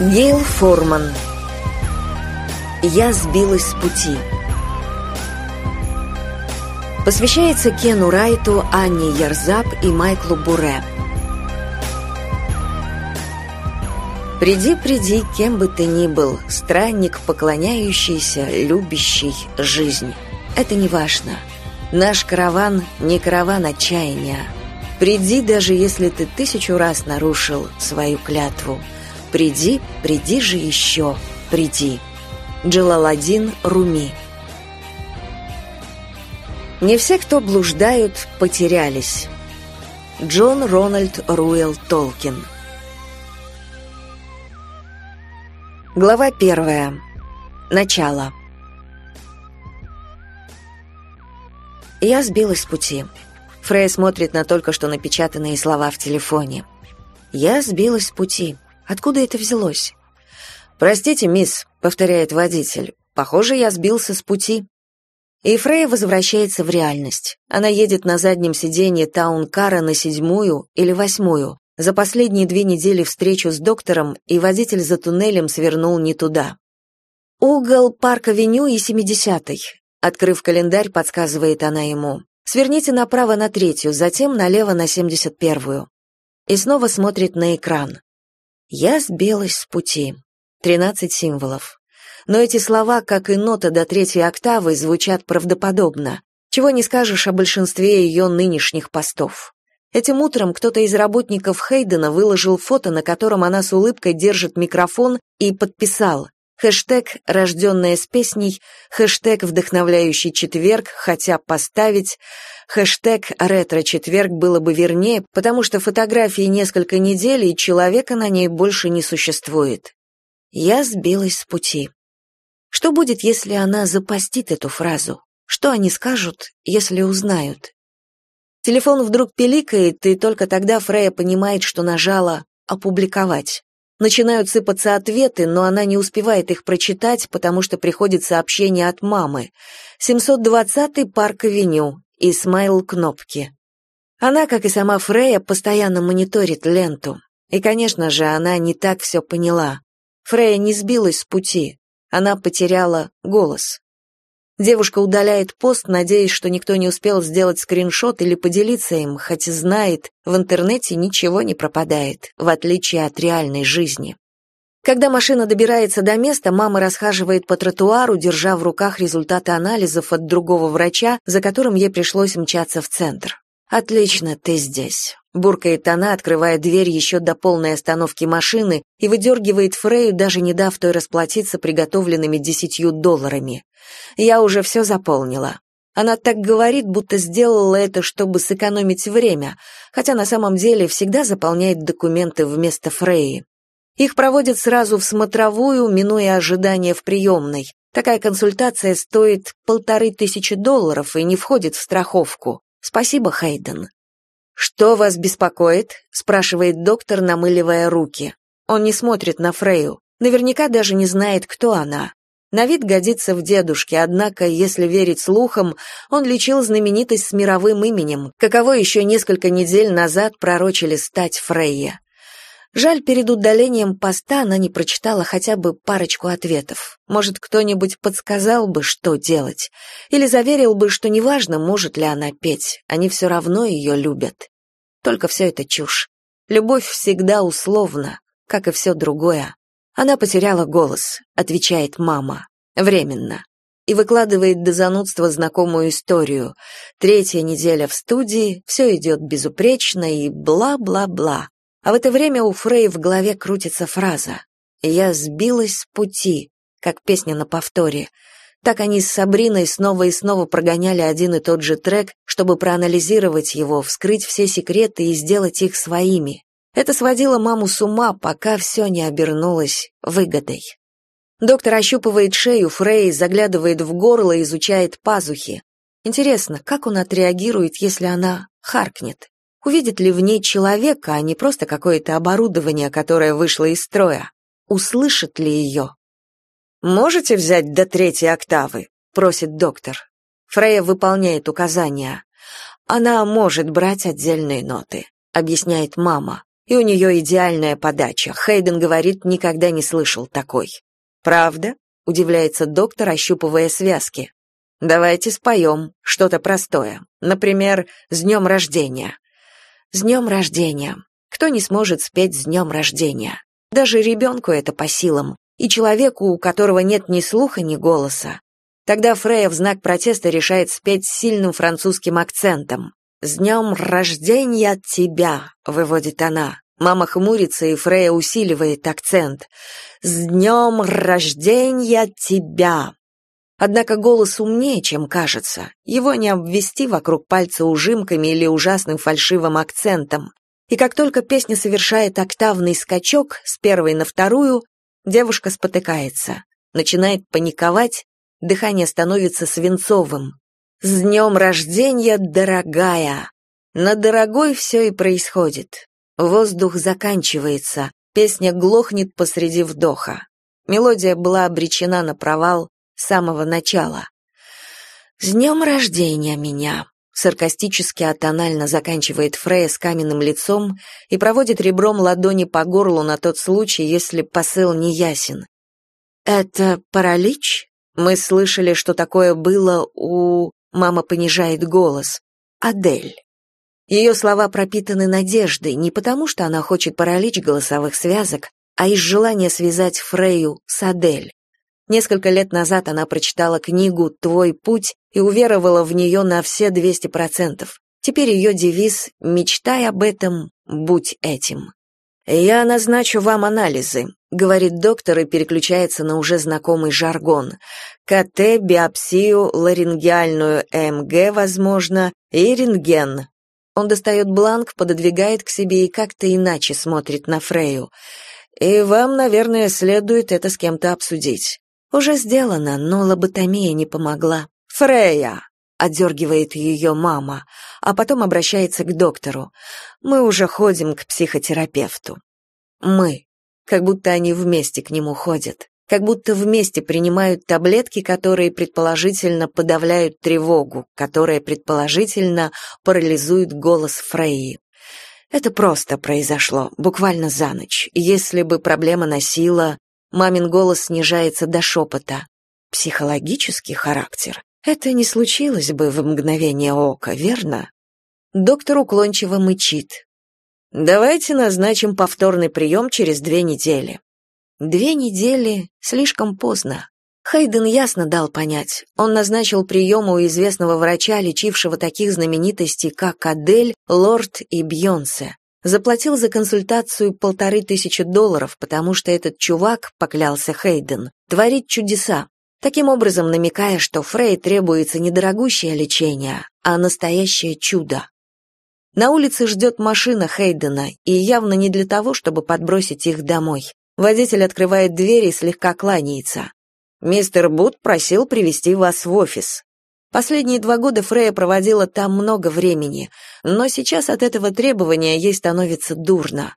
Гейл Форман. Я сбилась с пути Посвящается Кену Райту, Анне Ярзап и Майклу Буре Приди, приди, кем бы ты ни был, странник, поклоняющийся, любящий жизнь. Это не важно. Наш караван не караван отчаяния. Приди, даже если ты тысячу раз нарушил свою клятву. Приди, приди же еще, приди. Джалаладдин Руми Не все, кто блуждают, потерялись. Джон Рональд Руэлл Толкин Глава первая. Начало. Я сбилась с пути. Фрей смотрит на только что напечатанные слова в телефоне. Я сбилась с пути. Откуда это взялось? «Простите, мисс», — повторяет водитель, — «похоже, я сбился с пути». И Фрей возвращается в реальность. Она едет на заднем сиденье таун-кара на седьмую или восьмую. За последние две недели встречу с доктором, и водитель за туннелем свернул не туда. «Угол Парк-авеню и 70-й», — открыв календарь, подсказывает она ему. «Сверните направо на третью, затем налево на 71-ю». И снова смотрит на экран. Я сбилась с пути. Тринадцать символов. Но эти слова, как и нота до третьей октавы, звучат правдоподобно. Чего не скажешь о большинстве ее нынешних постов. Этим утром кто-то из работников Хейдена выложил фото, на котором она с улыбкой держит микрофон и подписал хэштег «Рожденная с песней», хэштег «Вдохновляющий четверг», хотя поставить Хэштег «Ретро-четверг» было бы вернее, потому что фотографии несколько недель, и человека на ней больше не существует. Я сбилась с пути. Что будет, если она запостит эту фразу? Что они скажут, если узнают? Телефон вдруг пиликает, и только тогда Фрея понимает, что нажала «опубликовать». Начинают сыпаться ответы, но она не успевает их прочитать, потому что приходит сообщение от мамы. 720-й парк-авеню и смайл-кнопки. Она, как и сама Фрея, постоянно мониторит ленту. И, конечно же, она не так все поняла. Фрея не сбилась с пути. Она потеряла голос. Девушка удаляет пост, надеясь, что никто не успел сделать скриншот или поделиться им, хоть знает, в интернете ничего не пропадает, в отличие от реальной жизни. Когда машина добирается до места, мама расхаживает по тротуару, держа в руках результаты анализов от другого врача, за которым ей пришлось мчаться в центр. «Отлично, ты здесь», — буркает она, открывая дверь еще до полной остановки машины и выдергивает Фрею, даже не дав той расплатиться приготовленными десятью долларами. «Я уже все заполнила». Она так говорит, будто сделала это, чтобы сэкономить время, хотя на самом деле всегда заполняет документы вместо Фреи. Их проводят сразу в смотровую, минуя ожидание в приемной. Такая консультация стоит полторы тысячи долларов и не входит в страховку. Спасибо, Хайден. «Что вас беспокоит?» — спрашивает доктор, намыливая руки. Он не смотрит на Фрею. Наверняка даже не знает, кто она. На вид годится в дедушке, однако, если верить слухам, он лечил знаменитость с мировым именем, каково еще несколько недель назад пророчили стать Фрейя. Жаль, перед удалением поста она не прочитала хотя бы парочку ответов. Может, кто-нибудь подсказал бы, что делать. Или заверил бы, что неважно, может ли она петь, они все равно ее любят. Только все это чушь. Любовь всегда условна, как и все другое. Она потеряла голос, отвечает мама. Временно. И выкладывает до занудства знакомую историю. Третья неделя в студии, все идет безупречно и бла-бла-бла. А в это время у Фрей в голове крутится фраза «Я сбилась с пути», как песня на повторе. Так они с Сабриной снова и снова прогоняли один и тот же трек, чтобы проанализировать его, вскрыть все секреты и сделать их своими. Это сводило маму с ума, пока все не обернулось выгодой. Доктор ощупывает шею Фрей, заглядывает в горло и изучает пазухи. Интересно, как он отреагирует, если она харкнет? Увидит ли в ней человека, а не просто какое-то оборудование, которое вышло из строя? Услышит ли ее? «Можете взять до третьей октавы?» — просит доктор. Фрея выполняет указания. Она может брать отдельные ноты, объясняет мама. И у нее идеальная подача. Хейден говорит, никогда не слышал такой. Правда? удивляется доктор, ощупывая связки. Давайте споем что-то простое. Например, «С днем рождения». «С днем рождения». Кто не сможет спеть «С днем рождения»? Даже ребенку это по силам, и человеку, у которого нет ни слуха, ни голоса. Тогда Фрея в знак протеста решает спеть с сильным французским акцентом. «С днем рождения тебя!» — выводит она. Мама хмурится, и Фрея усиливает акцент. «С днем рождения тебя!» Однако голос умнее, чем кажется. Его не обвести вокруг пальца ужимками или ужасным фальшивым акцентом. И как только песня совершает октавный скачок с первой на вторую, девушка спотыкается, начинает паниковать, дыхание становится свинцовым. «С днем рождения, дорогая!» На дорогой все и происходит. Воздух заканчивается, песня глохнет посреди вдоха. Мелодия была обречена на провал, с самого начала. «С днем рождения меня!» Саркастически атонально заканчивает Фрея с каменным лицом и проводит ребром ладони по горлу на тот случай, если посыл не ясен. «Это паралич? Мы слышали, что такое было у...» Мама понижает голос. «Адель». Ее слова пропитаны надеждой, не потому что она хочет паралич голосовых связок, а из желания связать Фрею с Адель. Несколько лет назад она прочитала книгу «Твой путь» и уверовала в нее на все 200%. Теперь ее девиз «Мечтай об этом, будь этим». «Я назначу вам анализы», — говорит доктор и переключается на уже знакомый жаргон. КТ, биопсию, ларингеальную ЭМГ, возможно, и рентген. Он достает бланк, пододвигает к себе и как-то иначе смотрит на Фрею. «И вам, наверное, следует это с кем-то обсудить. Уже сделано, но лоботомия не помогла. «Фрея!» — отдергивает ее мама, а потом обращается к доктору. «Мы уже ходим к психотерапевту». «Мы». Как будто они вместе к нему ходят. Как будто вместе принимают таблетки, которые предположительно подавляют тревогу, которые предположительно парализуют голос Фрейи. Это просто произошло, буквально за ночь. Если бы проблема носила Мамин голос снижается до шепота. Психологический характер. Это не случилось бы в мгновение ока, верно? Доктор уклончиво мычит. Давайте назначим повторный прием через две недели. Две недели слишком поздно. Хайден ясно дал понять. Он назначил прием у известного врача, лечившего таких знаменитостей, как Адель, Лорд и Бьонсе. Заплатил за консультацию полторы тысячи долларов, потому что этот чувак, поклялся Хейден, творит чудеса, таким образом намекая, что Фрей требуется не дорогущее лечение, а настоящее чудо. На улице ждет машина Хейдена, и явно не для того, чтобы подбросить их домой. Водитель открывает дверь и слегка кланяется. «Мистер Бут просил привести вас в офис». Последние два года Фрея проводила там много времени, но сейчас от этого требования ей становится дурно.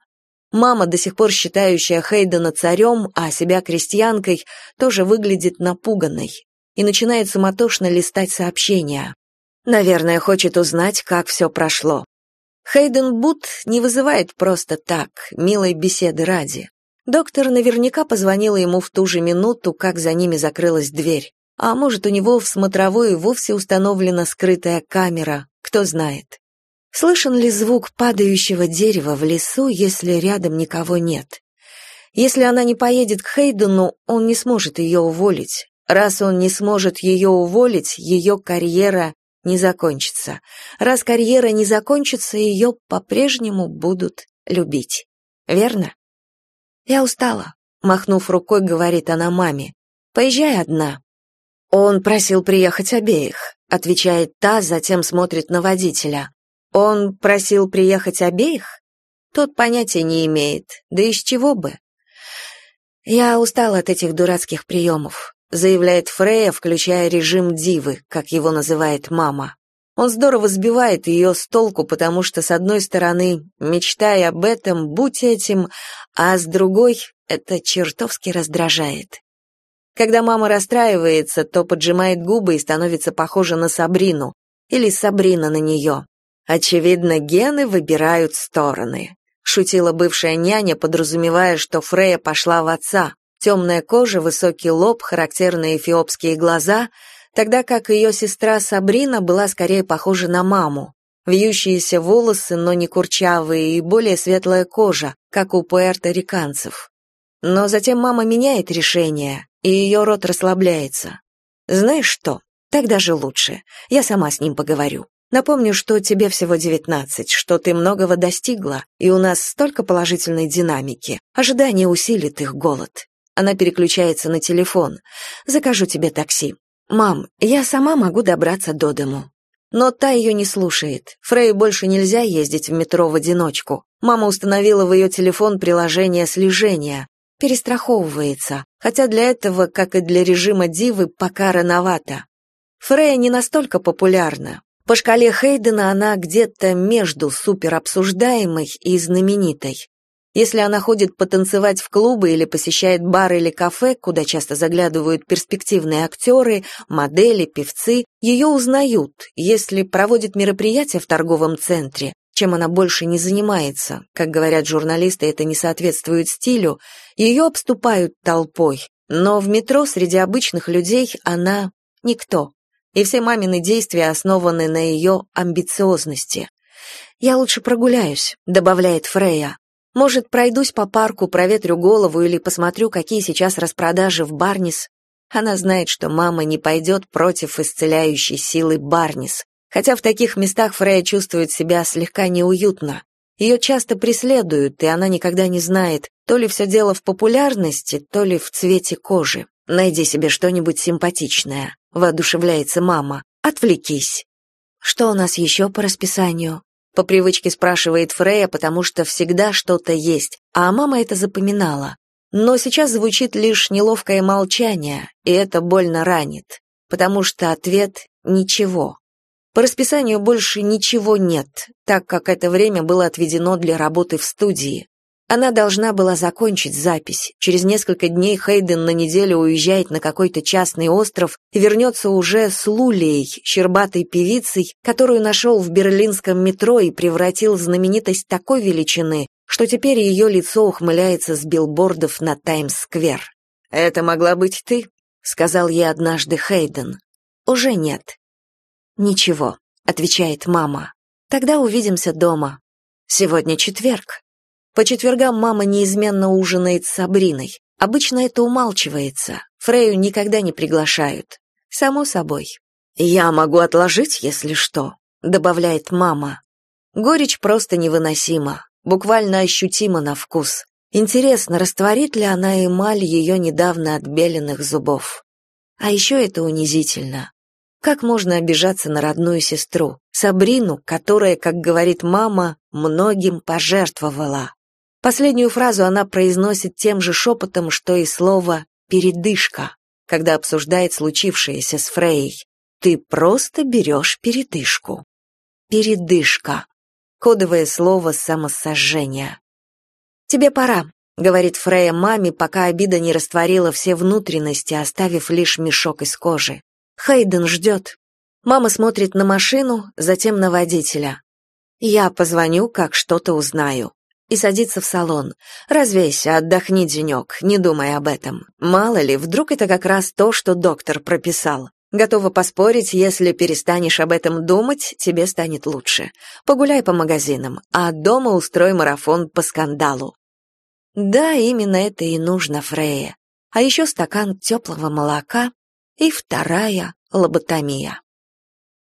Мама, до сих пор считающая Хейдена царем, а себя крестьянкой, тоже выглядит напуганной и начинает суматошно листать сообщения. Наверное, хочет узнать, как все прошло. Хейден Бут не вызывает просто так, милой беседы ради. Доктор наверняка позвонила ему в ту же минуту, как за ними закрылась дверь. А может, у него в смотровой вовсе установлена скрытая камера, кто знает. Слышен ли звук падающего дерева в лесу, если рядом никого нет? Если она не поедет к Хейдену, он не сможет ее уволить. Раз он не сможет ее уволить, ее карьера не закончится. Раз карьера не закончится, ее по-прежнему будут любить. Верно? Я устала, махнув рукой, говорит она маме. Поезжай одна. «Он просил приехать обеих», — отвечает та, затем смотрит на водителя. «Он просил приехать обеих?» Тот понятия не имеет, да из чего бы. «Я устал от этих дурацких приемов», — заявляет Фрея, включая режим дивы, как его называет мама. Он здорово сбивает ее с толку, потому что, с одной стороны, мечтай об этом, будь этим, а с другой, это чертовски раздражает. Когда мама расстраивается, то поджимает губы и становится похожа на Сабрину, или Сабрина на нее. Очевидно, гены выбирают стороны. Шутила бывшая няня, подразумевая, что Фрея пошла в отца. Темная кожа, высокий лоб, характерные эфиопские глаза, тогда как ее сестра Сабрина была скорее похожа на маму. Вьющиеся волосы, но не курчавые, и более светлая кожа, как у пуэрториканцев. Но затем мама меняет решение, и ее рот расслабляется. Знаешь что? Так даже лучше. Я сама с ним поговорю. Напомню, что тебе всего девятнадцать, что ты многого достигла, и у нас столько положительной динамики. Ожидание усилит их голод. Она переключается на телефон. Закажу тебе такси. Мам, я сама могу добраться до дому. Но та ее не слушает. Фрей больше нельзя ездить в метро в одиночку. Мама установила в ее телефон приложение слежения. Перестраховывается, хотя для этого, как и для режима дивы, пока рановато. Фрея не настолько популярна. По шкале Хейдена она где-то между суперобсуждаемой и знаменитой. Если она ходит потанцевать в клубы или посещает бары или кафе, куда часто заглядывают перспективные актеры, модели, певцы, ее узнают. Если проводит мероприятия в торговом центре, чем она больше не занимается, как говорят журналисты, это не соответствует стилю, ее обступают толпой. Но в метро среди обычных людей она никто и все мамины действия основаны на ее амбициозности. «Я лучше прогуляюсь», — добавляет Фрея. «Может, пройдусь по парку, проветрю голову или посмотрю, какие сейчас распродажи в Барнис». Она знает, что мама не пойдет против исцеляющей силы Барнис, хотя в таких местах Фрея чувствует себя слегка неуютно. Ее часто преследуют, и она никогда не знает, то ли все дело в популярности, то ли в цвете кожи. Найди себе что-нибудь симпатичное воодушевляется мама. Отвлекись. Что у нас еще по расписанию? По привычке спрашивает Фрея, потому что всегда что-то есть, а мама это запоминала. Но сейчас звучит лишь неловкое молчание, и это больно ранит, потому что ответ — ничего. По расписанию больше ничего нет, так как это время было отведено для работы в студии. Она должна была закончить запись. Через несколько дней Хейден на неделю уезжает на какой-то частный остров и вернется уже с Лулией, щербатой певицей, которую нашел в берлинском метро и превратил в знаменитость такой величины, что теперь ее лицо ухмыляется с билбордов на Таймс-сквер. «Это могла быть ты», — сказал ей однажды Хейден. «Уже нет». «Ничего», — отвечает мама. «Тогда увидимся дома. Сегодня четверг». По четвергам мама неизменно ужинает с Сабриной. Обычно это умалчивается. Фрею никогда не приглашают. Само собой. «Я могу отложить, если что», — добавляет мама. Горечь просто невыносима, буквально ощутима на вкус. Интересно, растворит ли она эмаль ее недавно отбеленных зубов? А еще это унизительно. Как можно обижаться на родную сестру, Сабрину, которая, как говорит мама, многим пожертвовала? Последнюю фразу она произносит тем же шепотом, что и слово «передышка», когда обсуждает случившееся с Фрей. «Ты просто берешь передышку». Передышка. Кодовое слово самосожжения. «Тебе пора», — говорит Фрея маме, пока обида не растворила все внутренности, оставив лишь мешок из кожи. Хейден ждет. Мама смотрит на машину, затем на водителя. Я позвоню, как что-то узнаю и садится в салон. «Развейся, отдохни денек, не думай об этом. Мало ли, вдруг это как раз то, что доктор прописал. Готова поспорить, если перестанешь об этом думать, тебе станет лучше. Погуляй по магазинам, а дома устрой марафон по скандалу». Да, именно это и нужно Фрейе. А еще стакан теплого молока и вторая лоботомия.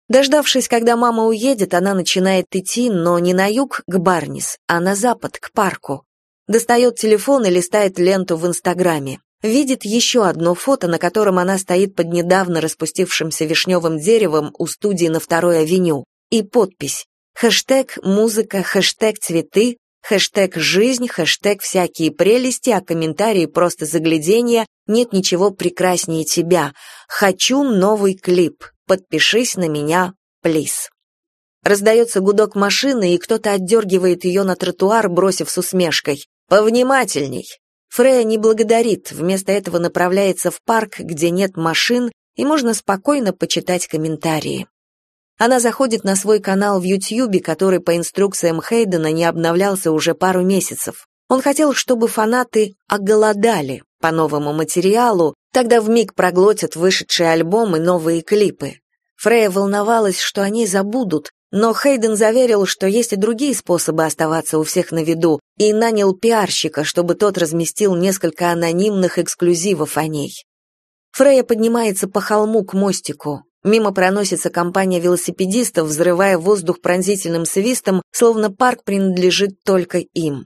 Дождавшись, когда мама уедет, она начинает идти, но не на юг, к Барнис, а на запад, к парку. Достает телефон и листает ленту в Инстаграме. Видит еще одно фото, на котором она стоит под недавно распустившимся вишневым деревом у студии на второй авеню. И подпись. Хэштег «Музыка», хэштег «Цветы», хэштег «Жизнь», хэштег «Всякие прелести», а комментарии просто заглядения «Нет ничего прекраснее тебя». «Хочу новый клип». «Подпишись на меня, плиз». Раздается гудок машины, и кто-то отдергивает ее на тротуар, бросив с усмешкой. «Повнимательней!» Фрея не благодарит, вместо этого направляется в парк, где нет машин, и можно спокойно почитать комментарии. Она заходит на свой канал в Ютьюбе, который по инструкциям Хейдена не обновлялся уже пару месяцев. Он хотел, чтобы фанаты оголодали по новому материалу, тогда вмиг проглотят вышедшие альбомы новые клипы. Фрея волновалась, что они забудут, но Хейден заверил, что есть и другие способы оставаться у всех на виду, и нанял пиарщика, чтобы тот разместил несколько анонимных эксклюзивов о ней. Фрея поднимается по холму к мостику. Мимо проносится компания велосипедистов, взрывая воздух пронзительным свистом, словно парк принадлежит только им.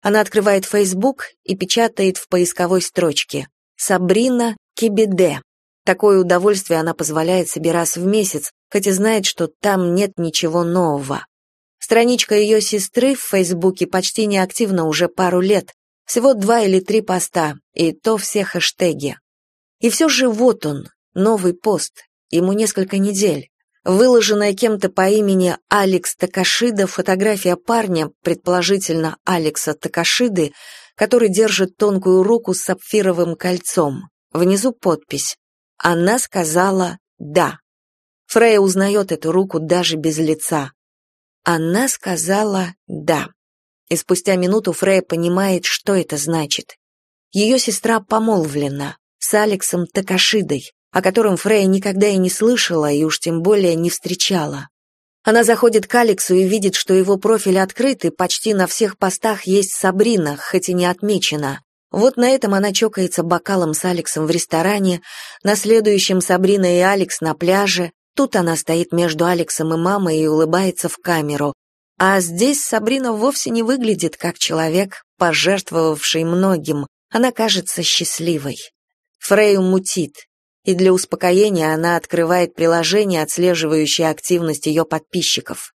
Она открывает Facebook и печатает в поисковой строчке «Сабрина Кибеде». Такое удовольствие она позволяет себе раз в месяц, хотя знает, что там нет ничего нового. Страничка ее сестры в Фейсбуке почти неактивна уже пару лет, всего два или три поста, и то все хэштеги. И все же вот он, новый пост, ему несколько недель. Выложенная кем-то по имени Алекс Такашида фотография парня, предположительно Алекса Такашиды, который держит тонкую руку с сапфировым кольцом. Внизу подпись она сказала «да». Фрея узнает эту руку даже без лица. Она сказала «да». И спустя минуту Фрея понимает, что это значит. Ее сестра помолвлена с Алексом Такашидой, о котором Фрея никогда и не слышала и уж тем более не встречала. Она заходит к Алексу и видит, что его профиль открыт, и почти на всех постах есть Сабрина, хоть и не отмечена. Вот на этом она чокается бокалом с Алексом в ресторане, на следующем Сабрина и Алекс на пляже, тут она стоит между Алексом и мамой и улыбается в камеру. А здесь Сабрина вовсе не выглядит как человек, пожертвовавший многим, она кажется счастливой. Фрею мутит, и для успокоения она открывает приложение, отслеживающее активность ее подписчиков.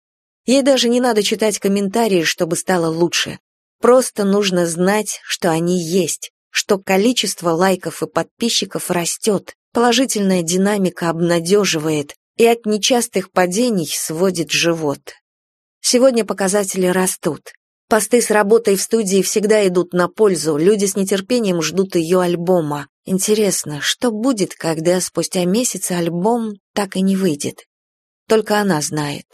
Ей даже не надо читать комментарии, чтобы стало лучше. Просто нужно знать, что они есть, что количество лайков и подписчиков растет, положительная динамика обнадеживает и от нечастых падений сводит живот. Сегодня показатели растут. Посты с работой в студии всегда идут на пользу, люди с нетерпением ждут ее альбома. Интересно, что будет, когда спустя месяц альбом так и не выйдет? Только она знает.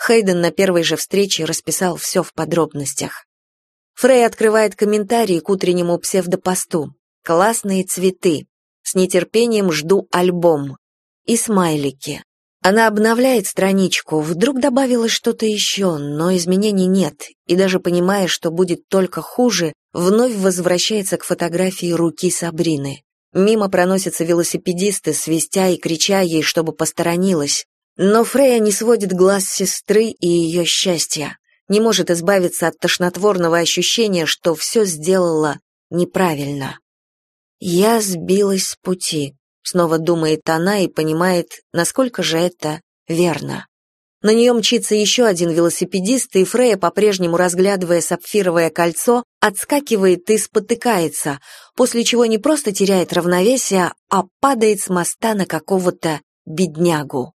Хейден на первой же встрече расписал все в подробностях. Фрей открывает комментарии к утреннему псевдопосту. Классные цветы. С нетерпением жду альбом. И смайлики. Она обновляет страничку, вдруг добавилось что-то еще, но изменений нет, и даже понимая, что будет только хуже, вновь возвращается к фотографии руки Сабрины. Мимо проносятся велосипедисты, свистя и крича ей, чтобы посторонилась. Но Фрея не сводит глаз сестры и ее счастья не может избавиться от тошнотворного ощущения, что все сделала неправильно. «Я сбилась с пути», — снова думает она и понимает, насколько же это верно. На нее мчится еще один велосипедист, и Фрея, по-прежнему разглядывая сапфировое кольцо, отскакивает и спотыкается, после чего не просто теряет равновесие, а падает с моста на какого-то беднягу.